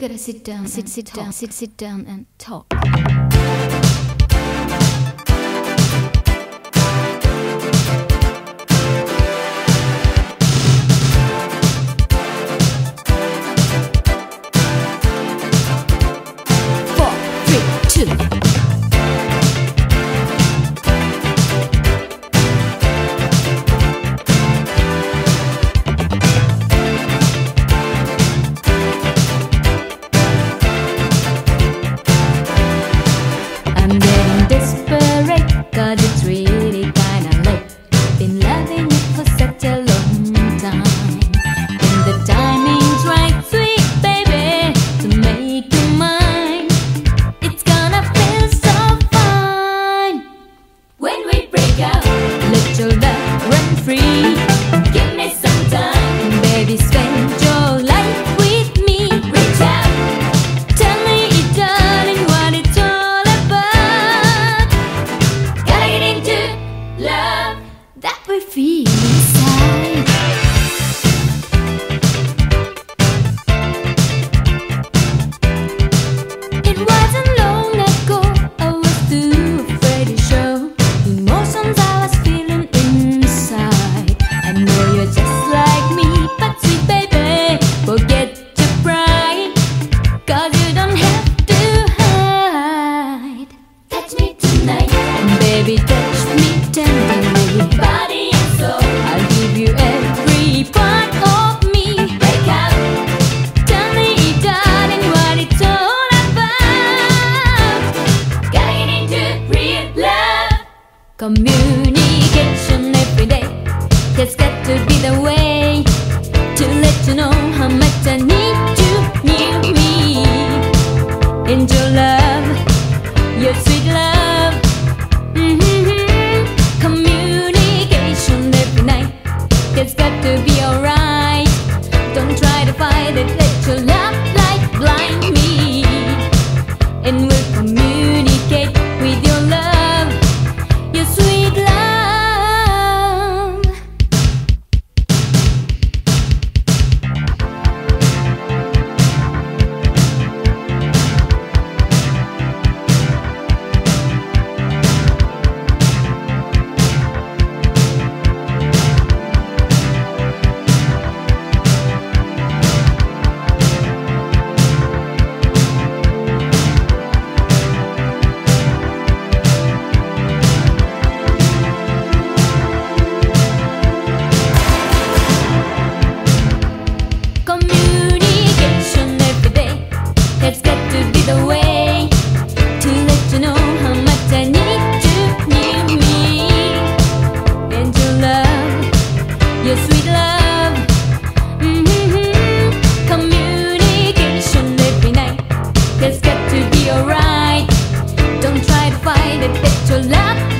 gotta sit down, sit, sit down, sit, sit down and talk. touch me tenderly body and soul. I give you every part of me. Tell me, darling, what it's all about. Getting into real love, communication every day. That's got to be the way to let you know how much I need you near me. Enjoy love, your sweet love. your love.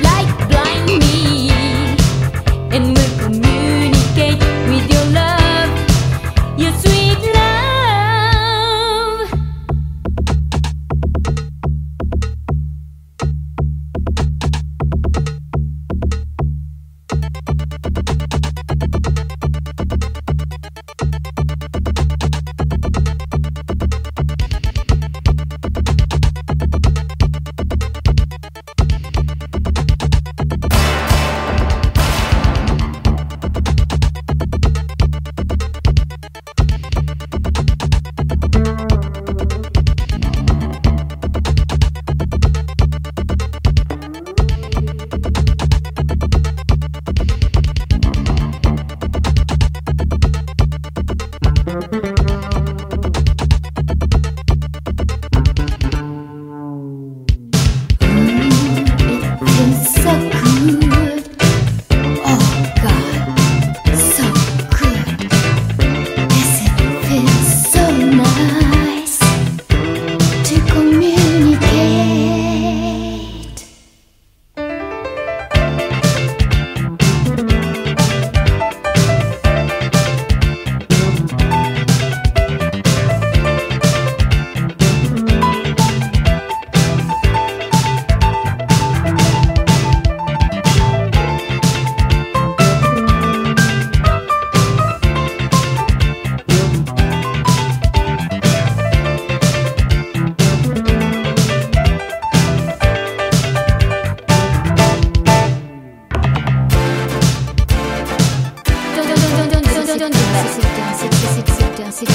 Don't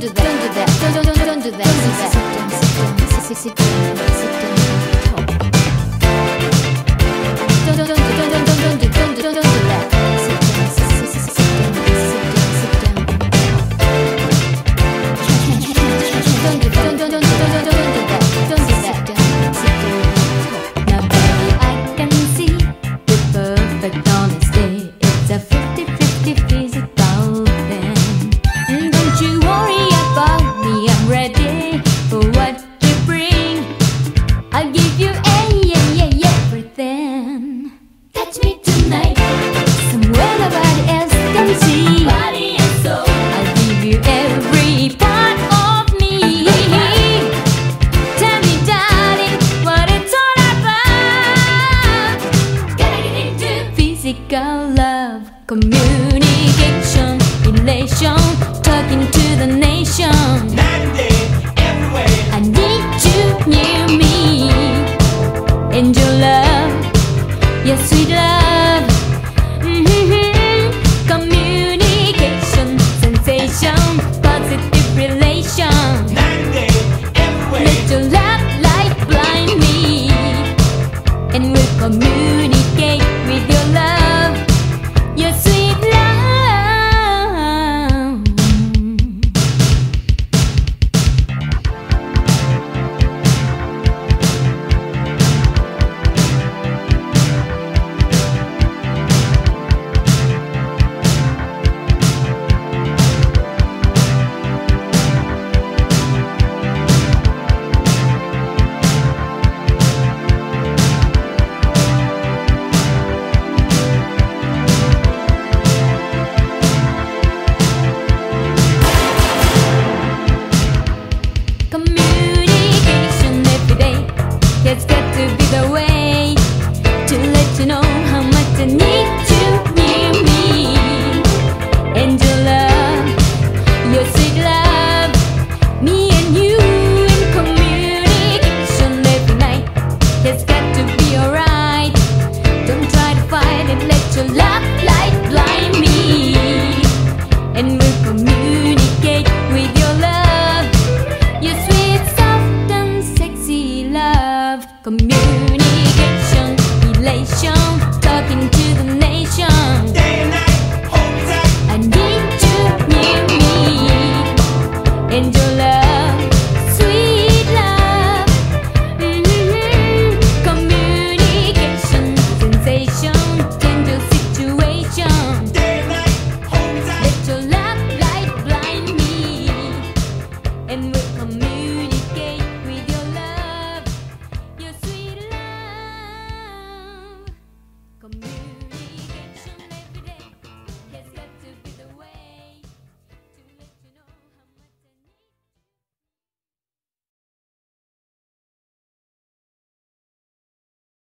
do that. Don't do that. Don't do that. Don't do that. your. communicate with you.